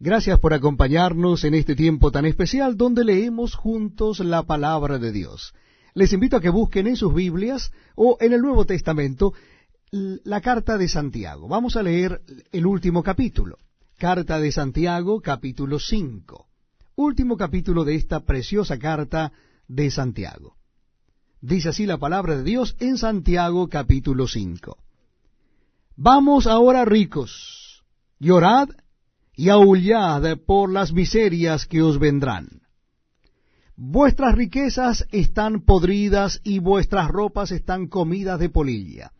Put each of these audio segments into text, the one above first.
Gracias por acompañarnos en este tiempo tan especial donde leemos juntos la palabra de Dios. Les invito a que busquen en sus Biblias o en el Nuevo Testamento la carta de Santiago. Vamos a leer el último capítulo. Carta de Santiago, capítulo 5. Último capítulo de esta preciosa carta de Santiago. Dice así la palabra de Dios en Santiago, capítulo 5. Vamos ahora ricos, llorad y aullad por las miserias que os vendrán. Vuestras riquezas están podridas y vuestras ropas están comidas de polilla.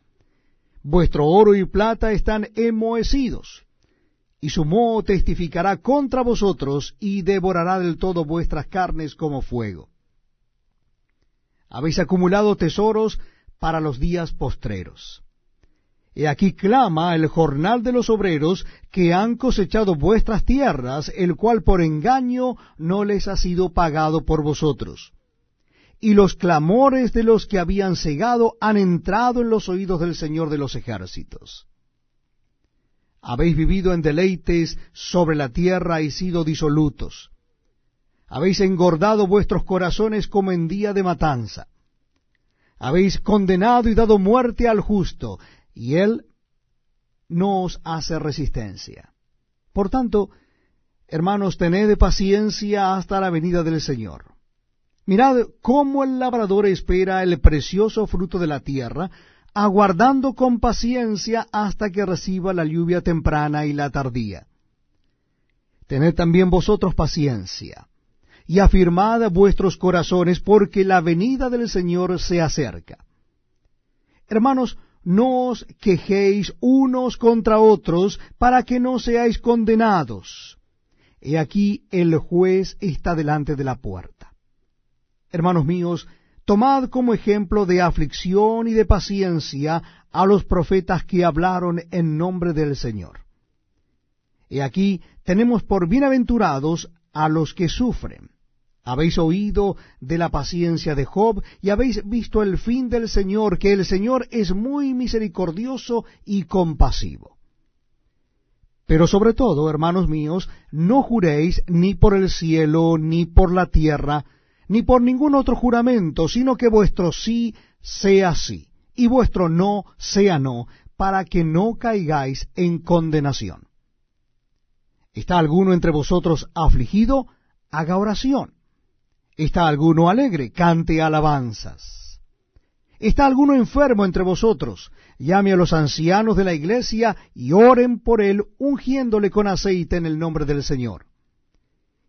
Vuestro oro y plata están enmohecidos, y su moho testificará contra vosotros y devorará del todo vuestras carnes como fuego. Habéis acumulado tesoros para los días postreros. He aquí clama el jornal de los obreros que han cosechado vuestras tierras, el cual por engaño no les ha sido pagado por vosotros. Y los clamores de los que habían cegado han entrado en los oídos del Señor de los ejércitos. Habéis vivido en deleites sobre la tierra y sido disolutos. Habéis engordado vuestros corazones como en día de matanza. Habéis condenado y dado muerte al justo, y Él no os hace resistencia. Por tanto, hermanos, tened paciencia hasta la venida del Señor. Mirad cómo el labrador espera el precioso fruto de la tierra, aguardando con paciencia hasta que reciba la lluvia temprana y la tardía. Tened también vosotros paciencia, y afirmad vuestros corazones, porque la venida del Señor se acerca. Hermanos, no os quejéis unos contra otros para que no seáis condenados. He aquí el juez está delante de la puerta. Hermanos míos, tomad como ejemplo de aflicción y de paciencia a los profetas que hablaron en nombre del Señor. He aquí tenemos por bienaventurados a los que sufren. Habéis oído de la paciencia de Job y habéis visto el fin del Señor, que el Señor es muy misericordioso y compasivo. Pero sobre todo, hermanos míos, no juréis ni por el cielo, ni por la tierra, ni por ningún otro juramento, sino que vuestro sí sea sí, y vuestro no sea no, para que no caigáis en condenación. ¿Está alguno entre vosotros afligido? Haga oración. ¿Está alguno alegre? Cante alabanzas. ¿Está alguno enfermo entre vosotros? Llame a los ancianos de la iglesia y oren por él, ungiéndole con aceite en el nombre del Señor.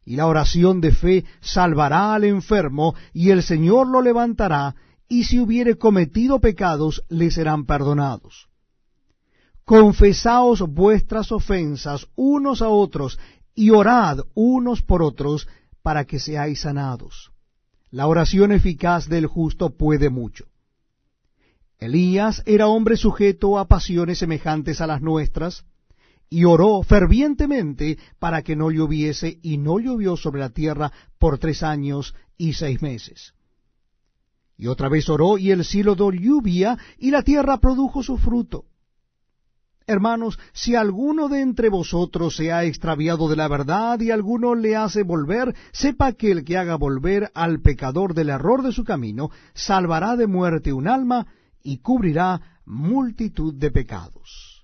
Y la oración de fe salvará al enfermo, y el Señor lo levantará, y si hubiere cometido pecados, le serán perdonados. Confesaos vuestras ofensas unos a otros, y orad unos por otros, para que seáis sanados. La oración eficaz del justo puede mucho. Elías era hombre sujeto a pasiones semejantes a las nuestras, y oró fervientemente para que no lloviese, y no llovió sobre la tierra por tres años y seis meses. Y otra vez oró, y el cielo dio lluvia, y la tierra produjo su fruto. Hermanos, si alguno de entre vosotros se ha extraviado de la verdad y alguno le hace volver, sepa que el que haga volver al pecador del error de su camino, salvará de muerte un alma y cubrirá multitud de pecados.